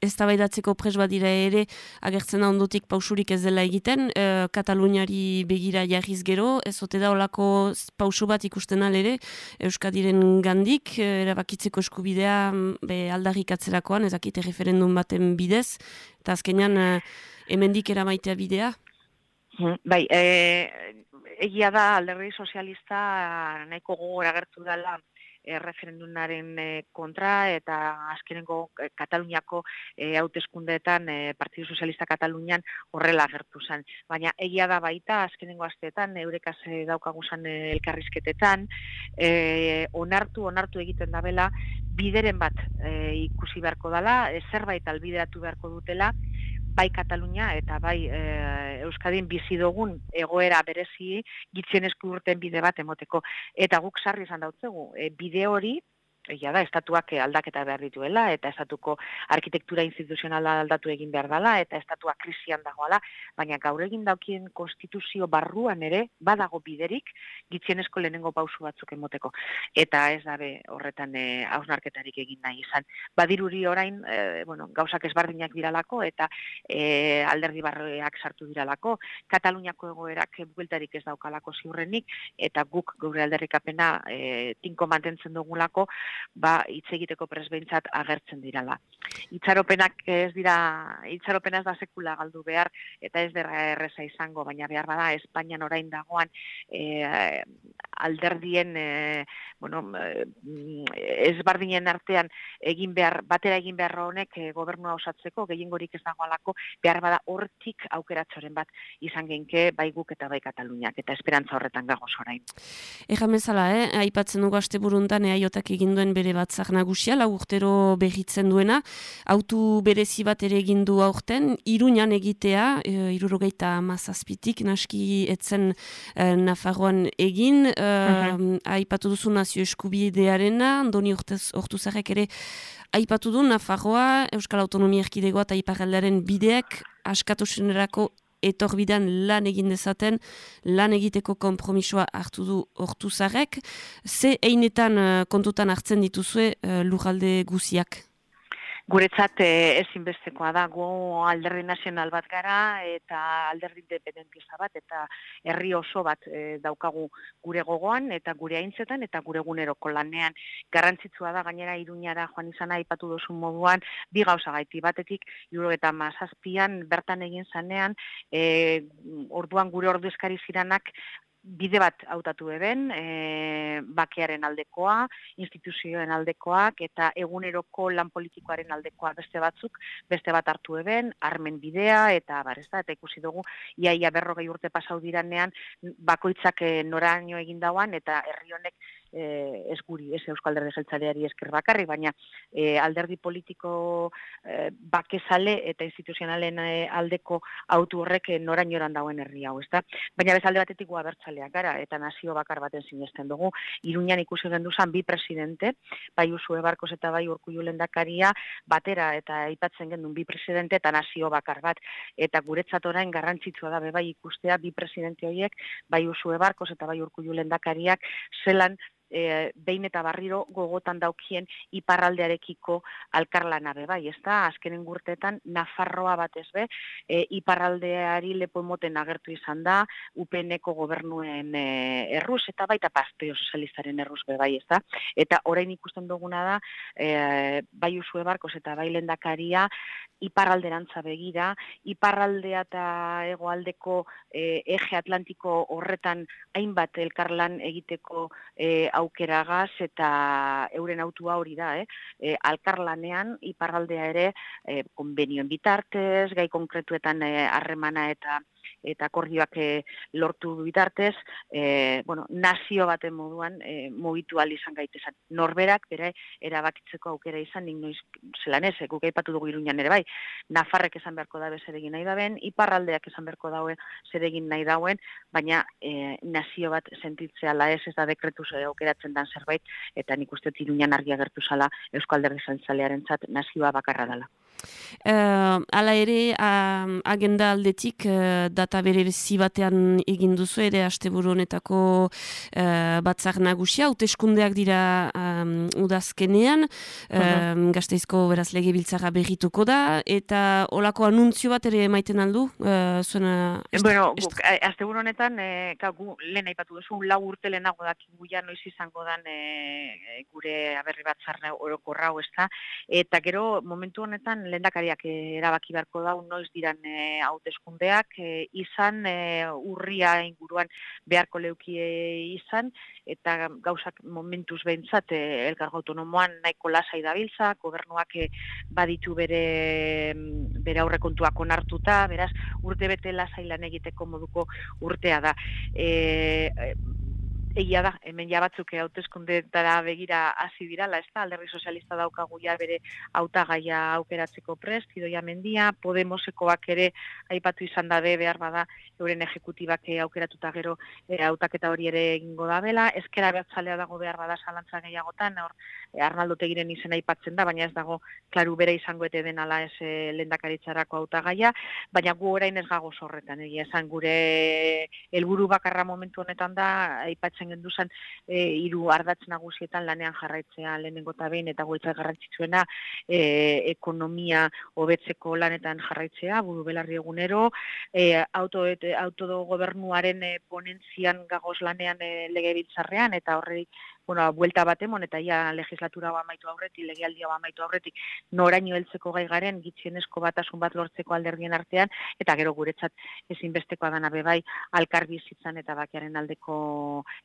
eztabaidatzeko pres badira ere agertzen da ondotik pausurik ez dela egiten, uh, Kataluniari begira jarriz gero, ez ote da olako pausu bat ikusten ere Euskadiren gandik, uh, erabakitzeko eskubidea be aldarrik atzerakoan, ezakit referendum baten bidez, eta azkenean hemendik eramaitea bidea? Hmm, bai, e, egia da alderri sozialista nahiko gogor agertu dela e, referendunaren e, kontra eta azkenengo e, Kataluniako e, hauteskundeetan e, Partidu Sozialista Katalunian horrela agertu zen. Baina egia da baita azkenengo asteetan eurekaz daukagu zen elkarrizketetan e, onartu onartu egiten dabela bideren bat e, ikusi beharko dela, e, zerbait albideratu beharko dutela, bai Katalunia eta bai e, Euskadin bizi dugun egoera berezi gitzen esku urten bide bat emoteko. Eta guk sarri izan dautzegu, e, bide hori egia da, estatuak aldaketa behar dituela, eta estatuko arkitektura instituzionala aldatu egin behar dela, eta estatua krisian dagoala, baina gaur egin daukien konstituzio barruan ere, badago biderik, gitzienezko lehenengo pausu batzuk emoteko. Eta ez dabe horretan e, hausnarketarik egin nahi izan. Badiruri orain, e, bueno, gauzak ezbardinak diralako, eta e, alderdi barreak sartu diralako, Kataluniako egoerak bueltarik ez daukalako ziurrenik, eta guk gure alderrikapena e, tinko mantentzen dugulako, ba hitz egiteko presbeintzat agertzen dirala. Itxaropenak ez dira itxaropena ez da sekula galdu behar eta ez dera erresa izango, baina behar bada Espainian orain dagoan e, alderdien e, bueno, ez bardinen artean egin behar, batera egin behar honek e, gobernua osatzeko, gehiengorik ez dagoalako, behar bada hortik aukeratzoren bat izan genke bai guk eta bai Kataluniak, eta esperantza horretan gagoz orain. Egan bezala, eh? aipatzen dugu aste buruntan, eaiotak egin duen bere batzak nagusia, lagurtero berritzen duena, autu berezi bat ere egin du aurten, iruñan egitea, e, irurogeita mazazpitik, naski etzen e, Nafarroan egin, e, mhm. aipatu duzu nazio eskubidearena, Andoni Hortuzarek ere aipatu du Nafarroa, Euskal Autonomia Erkidegoa eta Iparaldaren bideak askatusenerako etorbidan lan egin dezaten, lan egiteko konpromisoa hartu du hortuzarek. Ze einetan uh, kontutan hartzen dituzue uh, lujalde guziak? Guretzat eh, ezinbestekoa da, gu alderdi nazional bat gara eta alderdi independentista bat eta herri oso bat eh, daukagu gure gogoan eta gure aintzetan eta gure guneroko lanean. Garrantzitsua da gainera iruñara joan izan aipatu duzu moduan, bi gauza gaiti batetik, juro eta mazazpian bertan egin zanean, eh, orduan gure ordezkari ziranak bide bat hautatu eben, e, bakearen aldekoa, instituzioen aldekoak, eta eguneroko lan politikoaren aldekoa. Beste batzuk, beste bat hartu eben, armen bidea, eta bar, ez da, eta ikusi dugu, iaia berrogei urte pasau diranean, bakoitzak e, noraino egin dauan, eta herri honek e, ez guri, ez Euskal Alderdi Jeltzaleari esker bakarri, baina e, alderdi politiko e, bakezale eta instituzionalen e, aldeko autu horrek e, norain oran dauen herri hau, ezta? Baina bezalde batetik gua bertzaleak gara, eta nazio bakar baten sinesten dugu, iruñan ikusi gendu zan bi presidente, bai Usue Barkos eta bai Urkullu Lendakaria, batera eta aipatzen gendun bi presidente eta nazio bakar bat, eta guretzat orain garrantzitsua da bai ikustea bi presidente horiek, bai Usue Barkos eta bai Urkullu Lendakariak, zelan e, behin eta barriro gogotan daukien iparraldearekiko alkarlana be bai, ezta? Azkenen gurtetan Nafarroa batez be, e, iparraldeari lepo emoten agertu izan da, UPNeko gobernuen e, erruz eta baita Pasteo Sozialistaren erruz be bai, ezta? Eta orain ikusten duguna da, e, bai Usue Barkos eta bai Lendakaria iparralderantza begira, iparraldea eta hegoaldeko e, eje atlantiko horretan hainbat elkarlan egiteko e, aukeragaz eta euren autua hori da, eh? E, alkarlanean iparraldea ere e, konbenioen bitartez, gai konkretuetan e, harremana eta eta akordioak e, lortu bitartez, e, bueno, nazio baten moduan e, mugitu izan gaitezan. Norberak, bere, erabakitzeko aukera izan, nik noiz zelan ez, guk aipatu dugu iruñan ere bai, Nafarrek esan beharko dabe zer egin nahi daben, iparraldeak esan beharko daue zer egin nahi dauen, baina e, nazio bat sentitzea la ez, ez da dekretu aukeratzen dan zerbait, eta nik uste iruñan argia gertu zala Euskal Derri Zantzalearen zat nazioa bakarra dela. Uh, ala ere, uh, agenda aldetik uh, data bere batean egin duzu ere asteburu honetako uh, batzak nagusia, hauteskundeak dira um, udazkenean, uh gazteizko beraz lege biltzara berrituko da, eta olako anuntzio bat ere maiten aldu? Uh, zuena, bueno, asteburu honetan, e, gu, lehen aipatu duzu, lau urte lehenago dakigu ja noiz izango dan e, gure aberri batzarra orokorra ez da, eta gero momentu honetan lehendakariak erabaki beharko da noiz diran e, hauteskundeak e, izan e, urria inguruan beharko leuki izan eta gauzak momentuz behintzat elkargo autonomoan nahiko lasai dabiltza, gobernuak e, baditu bere bere aurrekontuak onartuta, beraz urte bete lasai lan egiteko moduko urtea da. E, egia da, hemen ja batzuk hauteskundetara begira hasi dirala, ez da, alderri sozialista daukagu ja bere hautagaia aukeratzeko prest, idoia mendia, Podemosekoak ere aipatu izan da behar bada euren ejekutibak aukeratuta gero e, hautaketa hori ere egingo da bela, ezkera bertzalea dago behar bada salantza gehiagotan, hor e, Arnaldo tegiren izena aipatzen da, baina ez dago klaru bere izango ete denala ez e, lendakaritzarako hautagaia, baina gu orain ez gago zorretan, egia esan gure helburu bakarra momentu honetan da, aipatzen genduzan e, hiru ardatz nagusietan lanean jarraitzea lehenengo eta behin eta goitzak garrantzitsuena e, ekonomia hobetzeko lanetan jarraitzea buru belarri egunero e, auto autogobernuaren e, ponentzian gagoz lanean e, legebiltzarrean eta horri bueno, buelta bat emon, eta ja legislatura amaitu aurretik, legealdia ba amaitu aurretik, noraino heltzeko gai garen, gitxienezko batasun bat lortzeko alderdien artean, eta gero guretzat ezinbestekoa dana bebai, alkar bizitzan eta bakiaren aldeko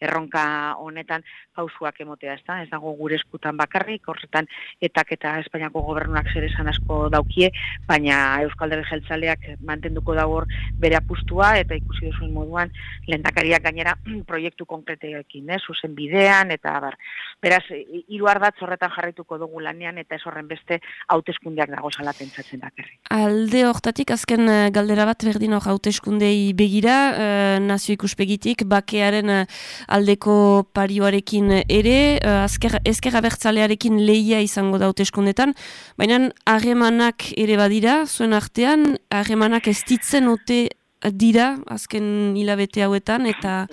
erronka honetan pausuak emotea, ez da? Ez dago gure eskutan bakarrik, horretan etak eta Espainiako gobernuak zer esan asko daukie, baina Euskal Jeltzaleak mantenduko dago bere apustua, eta ikusi duzuen moduan, lehendakariak gainera proiektu konkreteekin, eh? zuzen bidean, eta abar. Beraz, hiru ardatz horretan jarraituko dugu lanean eta ez horren beste hauteskundeak dago sala pentsatzen da Alde hortatik azken eh, galdera bat berdin hor hauteskundei begira, uh, nazio ikuspegitik bakearen uh, aldeko parioarekin ere, azker, ezker abertzalearekin lehia izango da hauteskundetan, baina harremanak ere badira, zuen artean, harremanak ez ditzen ote dira azken hilabete hauetan eta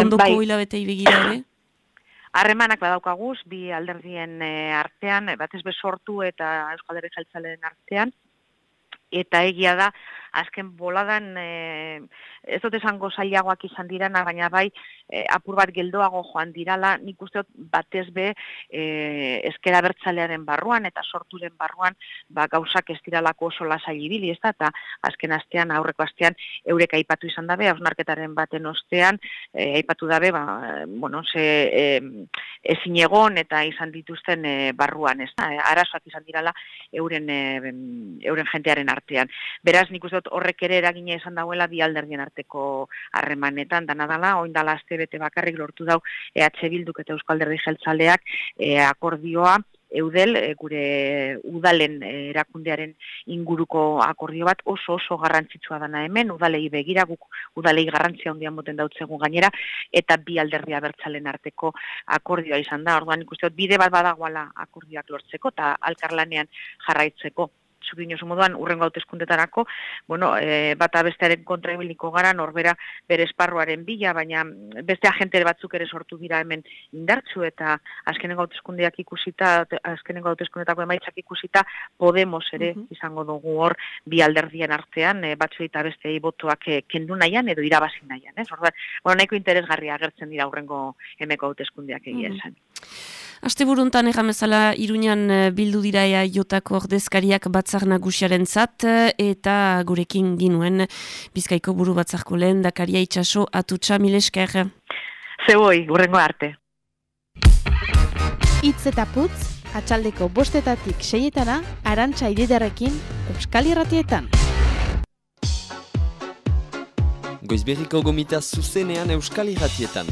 ondoko bai. hilabetei begira ere? Harremanak badaukaguz, bi alderdien eh, artean, batez sortu eta Euskal Herri artean, eta egia da, azken boladan e, ez dut esango zailagoak izan dira, baina bai e, apur bat geldoago joan dirala, nik uste dut batez be e, ezkera bertzalearen barruan eta sorturen barruan ba, gauzak ez diralako oso lasai ibili, ez da, eta azken astean, aurreko astean, eurek aipatu izan dabe, hausnarketaren baten ostean, e, aipatu dabe, ba, bueno, ze e, ezin egon eta izan dituzten e, barruan, ez da, arazoak izan dirala euren, e, euren jentearen artean. Beraz, nik uste dut horrek ere eragina izan dauela bi alderdien arteko harremanetan dana dala orain dela aste bete bakarrik lortu dau EH Bilduk eta Euskal Alderdi Jeltzaleak e, akordioa Eudel, e, gure udalen e, erakundearen inguruko akordio bat oso oso garrantzitsua dana hemen, udalei begira, guk udalei garrantzia hondian moten dautzegu gainera, eta bi alderdia bertzalen arteko akordioa izan da. Orduan ikusteot, bide bat badagoala akordioak lortzeko eta alkarlanean jarraitzeko zuk inozu moduan, urrengo hauteskundetarako, bueno, e, bata bestearen kontra ibiliko gara, norbera bere esparruaren bila, baina beste agente batzuk ere sortu dira hemen indartzu, eta azkenengo hauteskundeak ikusita, azkenengo hauteskundetako emaitzak ikusita, Podemos ere izango dugu hor bi alderdien artean, e, batzu eta beste botoak e, kendu nahian edo irabazi nahian, ez? Orduan, bueno, nahiko interesgarria agertzen dira urrengo emeko hauteskundeak egia esan. Aste buruntan egamezala Iruñan eh, bildu dira ea jotako ordezkariak batzar nagusiaren zat eh, eta gurekin ginuen bizkaiko buru batzarko lehen dakaria itxaso atutsa milesker. Zeboi, gurrengo arte. Itz eta putz, atxaldeko bostetatik seietana, arantxa ididarekin, Euskal Irratietan. Goizberriko gomita zuzenean euskal irratietan.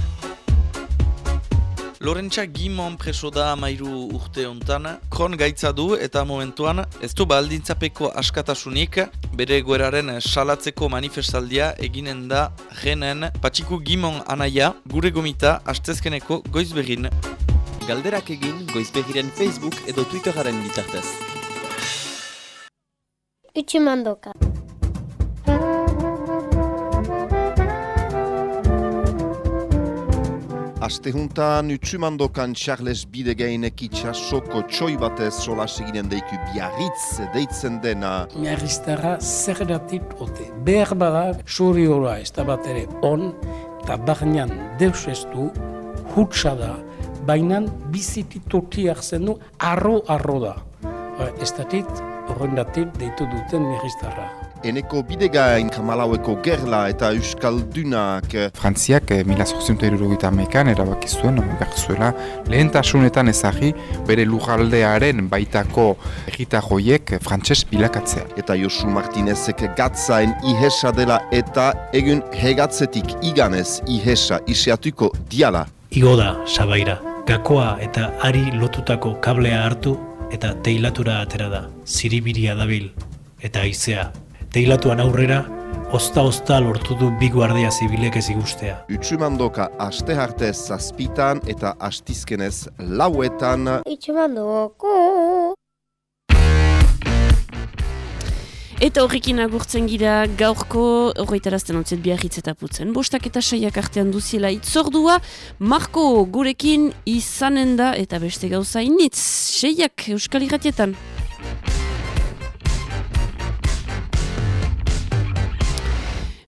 Lorentza Gimon preso da amairu urte hontan, kron gaitza du eta momentuan ez du baldintzapeko askatasunik bere gueraren salatzeko manifestaldia eginen da jenen Patxiku Gimon anaia gure gomita astezkeneko goizberrin. Galderak egin goizbegiren Facebook edo Twitteraren bitartez. Utsumandoka. Astehuntan utsumandokan Charles Bidegainek itxasoko txoi batez solas eginen deiku biarritz deitzen dena. Miarriztara zer datit ote. Behar badak suri ora ez da bat ere on, eta barnean deus ez du, hutsa da, bainan biziti totiak zen du, arro-arro da. Ba, Ez datit, horren datit deitu duten miarriztara. Eneko bidegain kamalaueko gerla eta euskaldunak. Frantziak eh, mila zorziunta irurogeita amekan erabaki zuen, behar zuela, lehentasunetan ezagi bere lujaldearen baitako egita joiek frantses bilakatzea. Eta Josu Martinezek gatzaen ihesa dela eta egun hegatzetik iganez ihesa iseatuko diala. Igo da, sabaira. Gakoa eta ari lotutako kablea hartu eta teilatura atera da. Ziribiria dabil eta haizea. Teilatuan aurrera, ozta-ozta lortu du bi guardia zibilek ez igustea. Utsumandoka aste hartez zazpitan eta astizkenez lauetan. Utsumandoko. Eta horrekin agurtzen gira gaurko horretarazten ontzet biarritz eta putzen. Bostak eta saiak artean duziela itzordua, Marko gurekin izanen da eta beste gauza initz, seiak euskal irratietan.